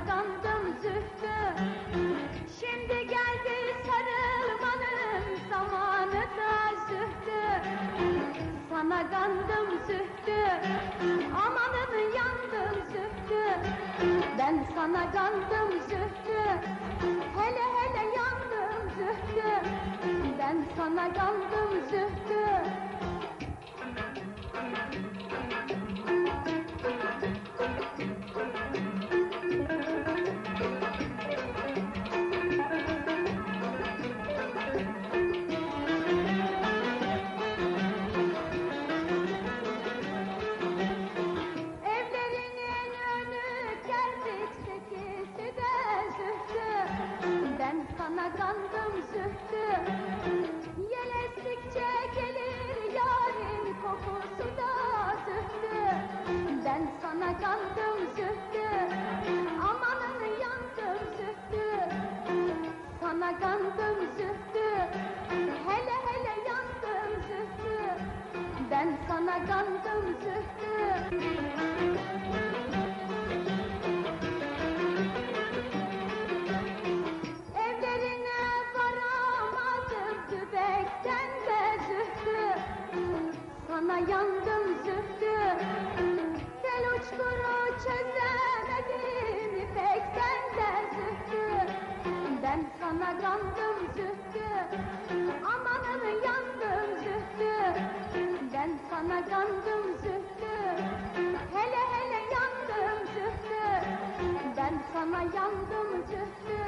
sana kandım zühtü. Şimdi geldi sarılmanın zamanı da zühtü. Sana kandım zühtü Amanın yandım zühtü. Ben sana kandım zühtü Hele hele yandım zühtü. Ben sana kandım zühtü Kandım zühtü Yel estikçe gelir yarın kokusu da zühtü Ben sana kandım zühtü Amanın yandım zühtü Sana kandım zühtü Hele hele yandım zühtü Ben sana kandım zühtü Kandım zühtü. Hele hele yandım zühtü. Ben sana yandım zühtü